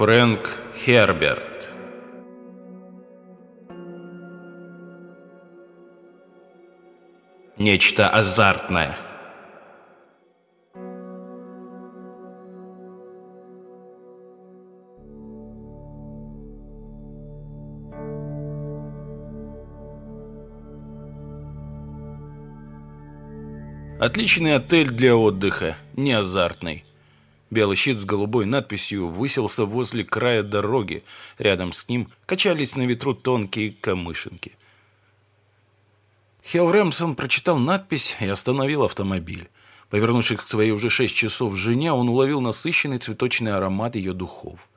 Фрэнк Херберт Нечто азартное Отличный отель для отдыха, не азартный. Белый щит с голубой надписью высился возле края дороги. Рядом с ним качались на ветру тонкие камышинки. Хелл Рэмсон прочитал надпись и остановил автомобиль. Повернувшись к своей уже шесть часов жене, он уловил насыщенный цветочный аромат ее духов.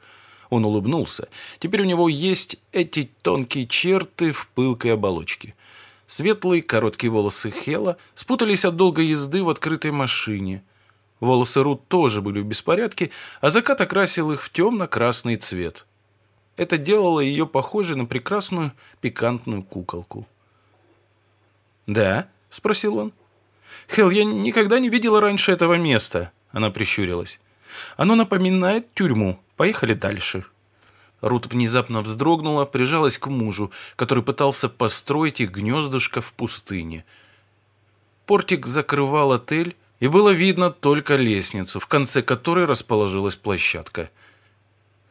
Он улыбнулся. Теперь у него есть эти тонкие черты в пылкой оболочке. Светлые короткие волосы Хела спутались от долгой езды в открытой машине – Волосы Рут тоже были в беспорядке, а закат окрасил их в темно-красный цвет. Это делало ее похожей на прекрасную пикантную куколку. «Да?» — спросил он. «Хелл, я никогда не видела раньше этого места», — она прищурилась. «Оно напоминает тюрьму. Поехали дальше». Рут внезапно вздрогнула, прижалась к мужу, который пытался построить их гнездышко в пустыне. Портик закрывал отель, и было видно только лестницу, в конце которой расположилась площадка.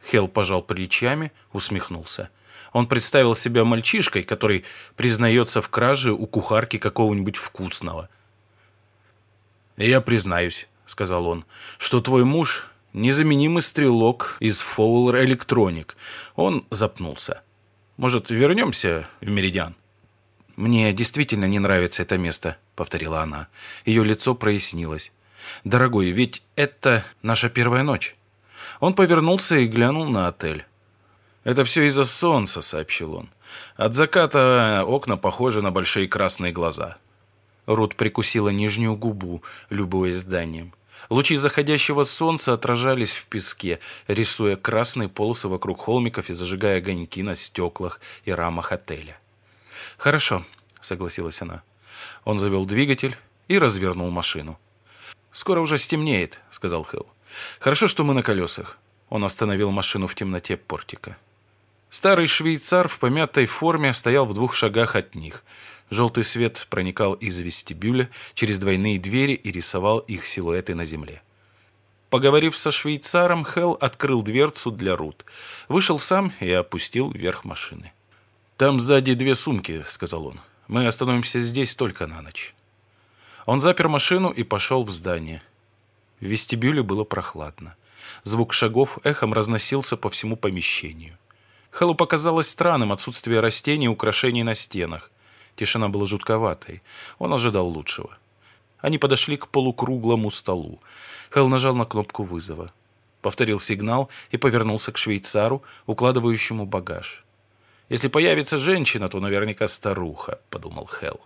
Хел пожал плечами, усмехнулся. Он представил себя мальчишкой, который признается в краже у кухарки какого-нибудь вкусного. «Я признаюсь», — сказал он, — «что твой муж — незаменимый стрелок из Fowler Electronic». Он запнулся. «Может, вернемся в Меридиан?» «Мне действительно не нравится это место», — повторила она. Ее лицо прояснилось. «Дорогой, ведь это наша первая ночь». Он повернулся и глянул на отель. «Это все из-за солнца», — сообщил он. «От заката окна похожи на большие красные глаза». Рут прикусила нижнюю губу, любуясь зданием. Лучи заходящего солнца отражались в песке, рисуя красные полосы вокруг холмиков и зажигая огоньки на стеклах и рамах отеля. «Хорошо», — согласилась она. Он завел двигатель и развернул машину. «Скоро уже стемнеет», — сказал Хелл. «Хорошо, что мы на колесах». Он остановил машину в темноте портика. Старый швейцар в помятой форме стоял в двух шагах от них. Желтый свет проникал из вестибюля через двойные двери и рисовал их силуэты на земле. Поговорив со швейцаром, Хелл открыл дверцу для Рут. Вышел сам и опустил вверх машины. «Там сзади две сумки», — сказал он. «Мы остановимся здесь только на ночь». Он запер машину и пошел в здание. В вестибюле было прохладно. Звук шагов эхом разносился по всему помещению. Хэллу показалось странным отсутствие растений и украшений на стенах. Тишина была жутковатой. Он ожидал лучшего. Они подошли к полукруглому столу. Хелл нажал на кнопку вызова. Повторил сигнал и повернулся к швейцару, укладывающему багаж. Если появится женщина, то наверняка старуха, подумал Хелл.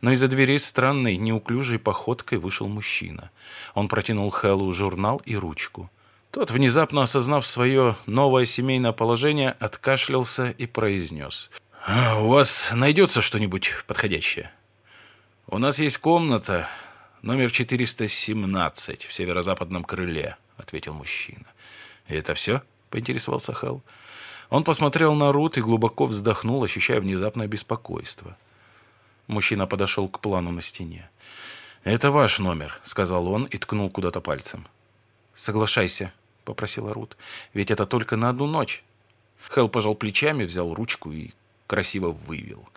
Но из-за двери странной, неуклюжей походкой вышел мужчина. Он протянул Хеллу журнал и ручку. Тот, внезапно осознав свое новое семейное положение, откашлялся и произнес. «А, «У вас найдется что-нибудь подходящее?» «У нас есть комната, номер 417 в северо-западном крыле», — ответил мужчина. «И это все?» — поинтересовался Хелл. Он посмотрел на Рут и глубоко вздохнул, ощущая внезапное беспокойство. Мужчина подошел к плану на стене. «Это ваш номер», — сказал он и ткнул куда-то пальцем. «Соглашайся», — попросила Рут, — «ведь это только на одну ночь». Хелл пожал плечами, взял ручку и красиво вывел.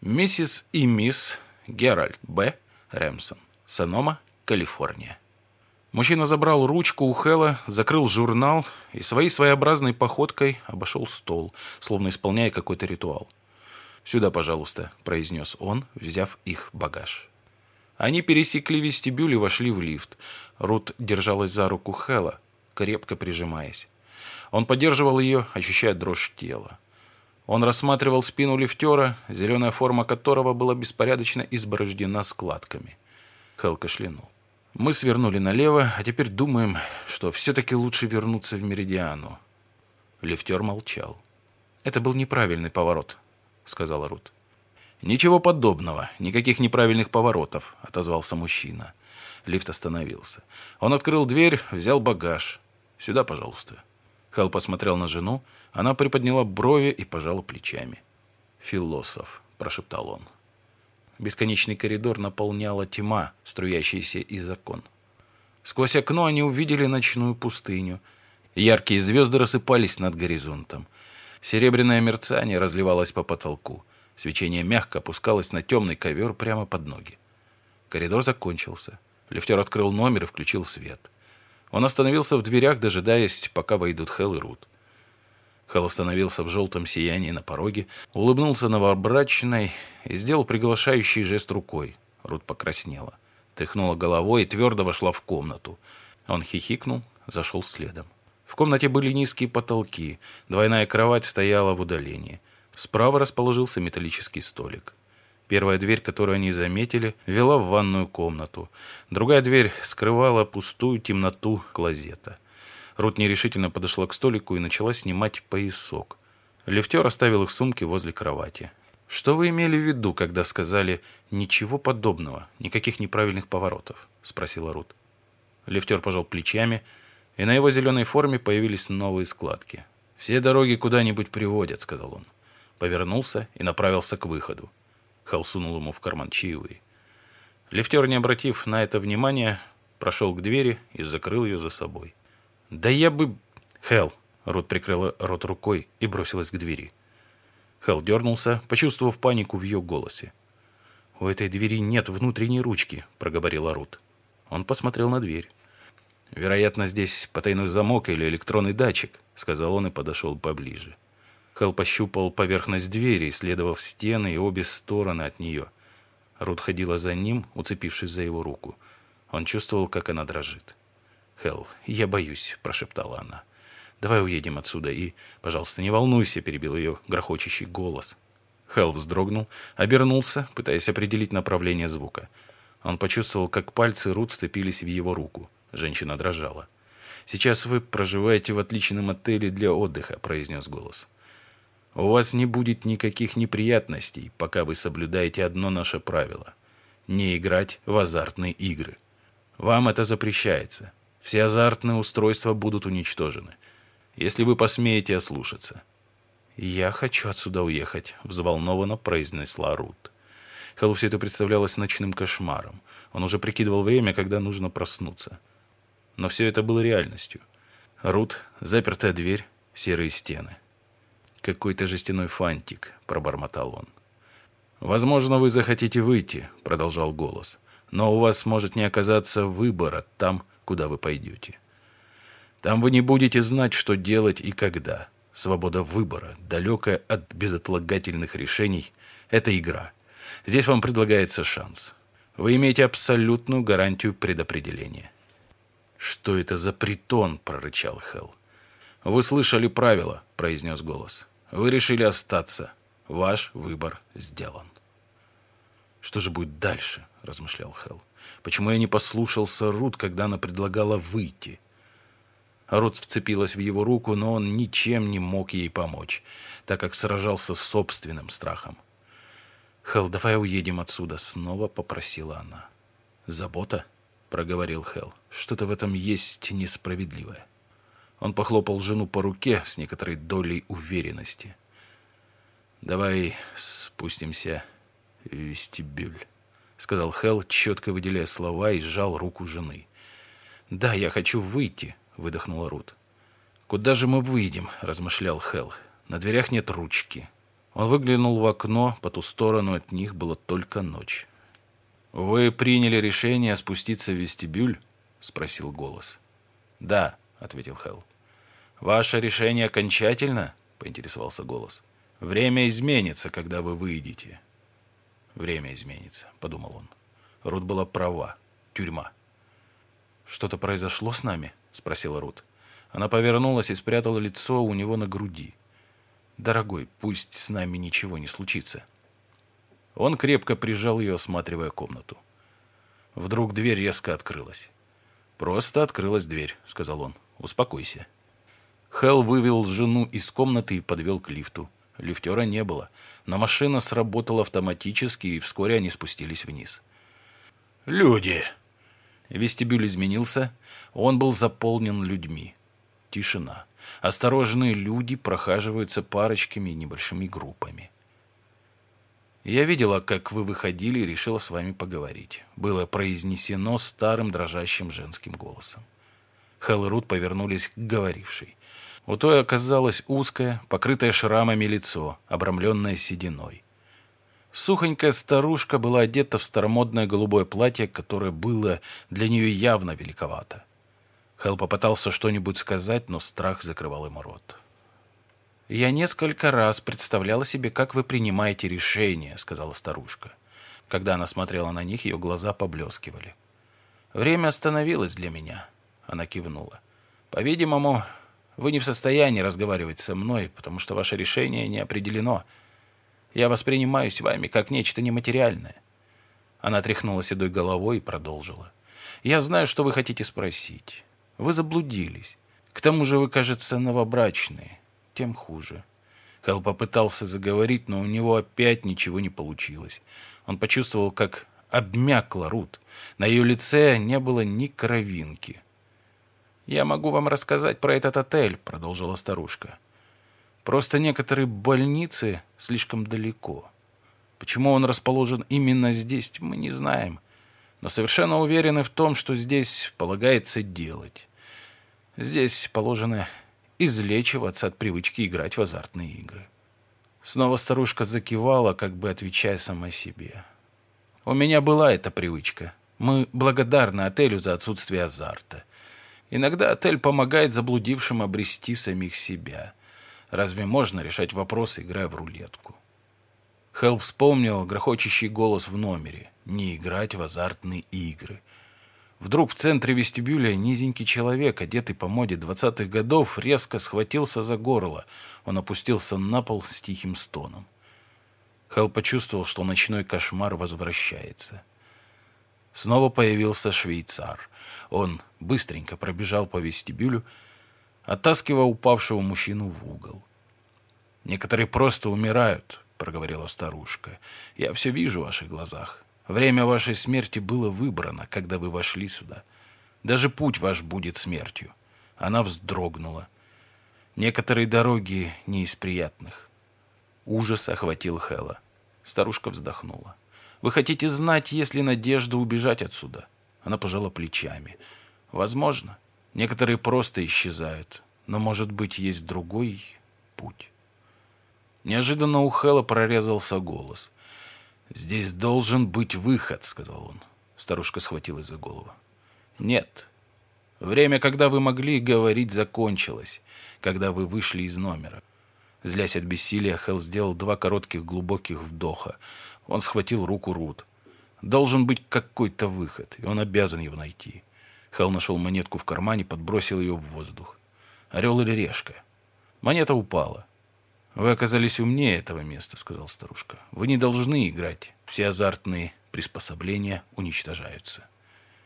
«Миссис и мисс Геральт Б. Рэмсон, Санома, Калифорния». Мужчина забрал ручку у Хэла, закрыл журнал и своей своеобразной походкой обошел стол, словно исполняя какой-то ритуал. «Сюда, пожалуйста», — произнес он, взяв их багаж. Они пересекли вестибюль и вошли в лифт. Рут держалась за руку Хэла, крепко прижимаясь. Он поддерживал ее, ощущая дрожь тела. Он рассматривал спину лифтера, зеленая форма которого была беспорядочно изборождена складками. Хэл кашлянул. Мы свернули налево, а теперь думаем, что все-таки лучше вернуться в Меридиану. Лифтер молчал. «Это был неправильный поворот», — сказала Рут. «Ничего подобного, никаких неправильных поворотов», — отозвался мужчина. Лифт остановился. Он открыл дверь, взял багаж. «Сюда, пожалуйста». Хелл посмотрел на жену, она приподняла брови и пожала плечами. «Философ», – прошептал он. Бесконечный коридор наполняла тьма, струящаяся из окон. Сквозь окно они увидели ночную пустыню. Яркие звезды рассыпались над горизонтом. Серебряное мерцание разливалось по потолку. Свечение мягко опускалось на темный ковер прямо под ноги. Коридор закончился. Лифтер открыл номер и включил свет. Он остановился в дверях, дожидаясь, пока войдут Хелл и Рут. Хелл остановился в желтом сиянии на пороге, улыбнулся новобрачной и сделал приглашающий жест рукой. Рут покраснела. Тряхнула головой и твердо вошла в комнату. Он хихикнул, зашел следом. В комнате были низкие потолки, двойная кровать стояла в удалении. Справа расположился металлический столик. Первая дверь, которую они заметили, вела в ванную комнату. Другая дверь скрывала пустую темноту клозета. Рут нерешительно подошла к столику и начала снимать поясок. Лифтер оставил их сумки возле кровати. «Что вы имели в виду, когда сказали «ничего подобного, никаких неправильных поворотов»?» – спросила Рут. Лифтер пожал плечами, и на его зеленой форме появились новые складки. «Все дороги куда-нибудь приводят», – сказал он. Повернулся и направился к выходу. Хал сунул ему в карман чаевые. Лифтер, не обратив на это внимания, прошел к двери и закрыл ее за собой. «Да я бы...» «Хелл!» Рот прикрыла рот рукой и бросилась к двери. Хелл дернулся, почувствовав панику в ее голосе. «У этой двери нет внутренней ручки», — проговорила Рут. Он посмотрел на дверь. «Вероятно, здесь потайной замок или электронный датчик», — сказал он и подошел поближе. Хелл пощупал поверхность двери, исследовав стены и обе стороны от нее. Рут ходила за ним, уцепившись за его руку. Он чувствовал, как она дрожит. «Хелл, я боюсь», – прошептала она. «Давай уедем отсюда и, пожалуйста, не волнуйся», – перебил ее грохочущий голос. Хелл вздрогнул, обернулся, пытаясь определить направление звука. Он почувствовал, как пальцы Рут вцепились в его руку. Женщина дрожала. «Сейчас вы проживаете в отличном отеле для отдыха», – произнес голос. «У вас не будет никаких неприятностей, пока вы соблюдаете одно наше правило – не играть в азартные игры. Вам это запрещается. Все азартные устройства будут уничтожены, если вы посмеете ослушаться. «Я хочу отсюда уехать», — взволнованно произнесла Рут. Хэллу все это представлялось ночным кошмаром. Он уже прикидывал время, когда нужно проснуться. Но все это было реальностью. Рут, запертая дверь, серые стены. «Какой-то жестяной фантик», — пробормотал он. «Возможно, вы захотите выйти», — продолжал голос. «Но у вас может не оказаться выбора там, куда вы пойдете. Там вы не будете знать, что делать и когда. Свобода выбора, далекая от безотлагательных решений, это игра. Здесь вам предлагается шанс. Вы имеете абсолютную гарантию предопределения. «Что это за притон?» – прорычал Хелл. «Вы слышали правила», – произнес голос. «Вы решили остаться. Ваш выбор сделан». «Что же будет дальше?» – размышлял Хелл. Почему я не послушался Рут, когда она предлагала выйти? Рут вцепилась в его руку, но он ничем не мог ей помочь, так как сражался с собственным страхом. «Хелл, давай уедем отсюда», — снова попросила она. «Забота?» — проговорил Хелл. «Что-то в этом есть несправедливое». Он похлопал жену по руке с некоторой долей уверенности. «Давай спустимся в вестибюль» сказал Хелл, четко выделяя слова и сжал руку жены. «Да, я хочу выйти», — выдохнула Рут. «Куда же мы выйдем?» — размышлял Хелл. «На дверях нет ручки». Он выглянул в окно, по ту сторону от них была только ночь. «Вы приняли решение спуститься в вестибюль?» — спросил голос. «Да», — ответил Хелл. «Ваше решение окончательно?» — поинтересовался голос. «Время изменится, когда вы выйдете». Время изменится, подумал он. Рут была права. Тюрьма. Что-то произошло с нами? спросила Рут. Она повернулась и спрятала лицо у него на груди. Дорогой, пусть с нами ничего не случится. Он крепко прижал ее, осматривая комнату. Вдруг дверь резко открылась. «Просто открылась дверь», — сказал он. «Успокойся». Хелл вывел жену из комнаты и подвел к лифту. Лифтера не было, но машина сработала автоматически, и вскоре они спустились вниз. «Люди!» Вестибюль изменился, он был заполнен людьми. Тишина. Осторожные люди прохаживаются парочками и небольшими группами. «Я видела, как вы выходили и решила с вами поговорить», было произнесено старым дрожащим женским голосом. Хелл и Рут повернулись к говорившей. У той оказалось узкое, покрытое шрамами лицо, обрамленное сединой. Сухонькая старушка была одета в старомодное голубое платье, которое было для нее явно великовато. Хелл попытался что-нибудь сказать, но страх закрывал ему рот. «Я несколько раз представляла себе, как вы принимаете решения», — сказала старушка. Когда она смотрела на них, ее глаза поблескивали. «Время остановилось для меня», — она кивнула. «По-видимому, вы не в состоянии разговаривать со мной, потому что ваше решение не определено. Я воспринимаюсь вами как нечто нематериальное». Она тряхнула седой головой и продолжила. «Я знаю, что вы хотите спросить. Вы заблудились. К тому же вы, кажется, новобрачные тем хуже. Хелл попытался заговорить, но у него опять ничего не получилось. Он почувствовал, как обмякла Рут. На ее лице не было ни кровинки. «Я могу вам рассказать про этот отель», — продолжила старушка. «Просто некоторые больницы слишком далеко. Почему он расположен именно здесь, мы не знаем. Но совершенно уверены в том, что здесь полагается делать. Здесь положено излечиваться от привычки играть в азартные игры. Снова старушка закивала, как бы отвечая сама себе. У меня была эта привычка. Мы благодарны отелю за отсутствие азарта. Иногда отель помогает заблудившим обрести самих себя. Разве можно решать вопросы, играя в рулетку? Хелл вспомнил грохочущий голос в номере. Не играть в азартные игры. Вдруг в центре вестибюля низенький человек, одетый по моде двадцатых годов, резко схватился за горло. Он опустился на пол с тихим стоном. Хелл почувствовал, что ночной кошмар возвращается. Снова появился швейцар. Он быстренько пробежал по вестибюлю, оттаскивая упавшего мужчину в угол. «Некоторые просто умирают», — проговорила старушка. «Я все вижу в ваших глазах. Время вашей смерти было выбрано, когда вы вошли сюда. Даже путь ваш будет смертью. Она вздрогнула. Некоторые дороги не из приятных. Ужас охватил Хэла. Старушка вздохнула. «Вы хотите знать, есть ли надежда убежать отсюда?» Она пожала плечами. «Возможно. Некоторые просто исчезают. Но, может быть, есть другой путь». Неожиданно у Хэла прорезался голос. «Здесь должен быть выход», — сказал он. Старушка схватилась за голову. «Нет. Время, когда вы могли говорить, закончилось, когда вы вышли из номера». Злясь от бессилия, Хелл сделал два коротких глубоких вдоха. Он схватил руку Рут. «Должен быть какой-то выход, и он обязан его найти». Хелл нашел монетку в кармане, подбросил ее в воздух. «Орел или решка?» Монета упала. «Вы оказались умнее этого места», — сказал старушка. «Вы не должны играть. Все азартные приспособления уничтожаются».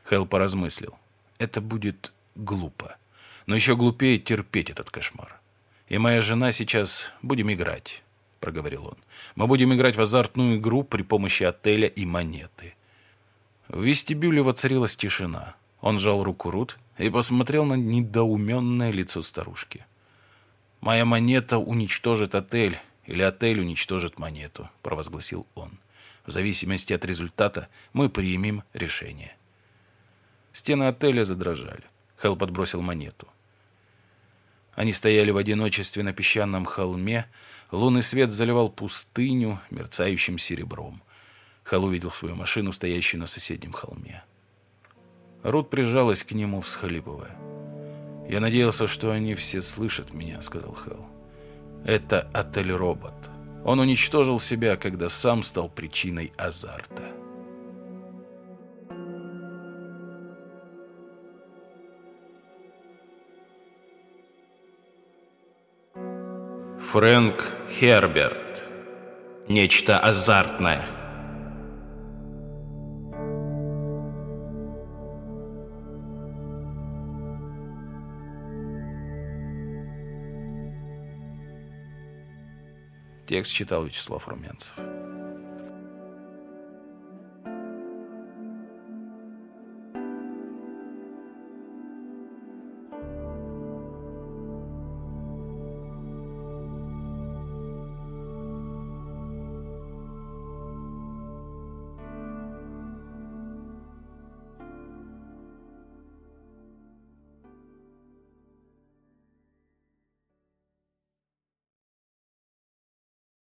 Хелл поразмыслил. «Это будет глупо. Но еще глупее терпеть этот кошмар. И моя жена сейчас будем играть», — проговорил он. «Мы будем играть в азартную игру при помощи отеля и монеты». В вестибюле воцарилась тишина. Он сжал руку Рут и посмотрел на недоуменное лицо старушки. «Моя монета уничтожит отель, или отель уничтожит монету», — провозгласил он. «В зависимости от результата мы примем решение». Стены отеля задрожали. Хелл подбросил монету. Они стояли в одиночестве на песчаном холме. Лунный свет заливал пустыню мерцающим серебром. Хелл увидел свою машину, стоящую на соседнем холме. Рут прижалась к нему, всхлипывая. «Я надеялся, что они все слышат меня», — сказал Хелл. «Это отель-робот. Он уничтожил себя, когда сам стал причиной азарта». Фрэнк Херберт. Нечто азартное. Текст читал Вячеслав Румянцев.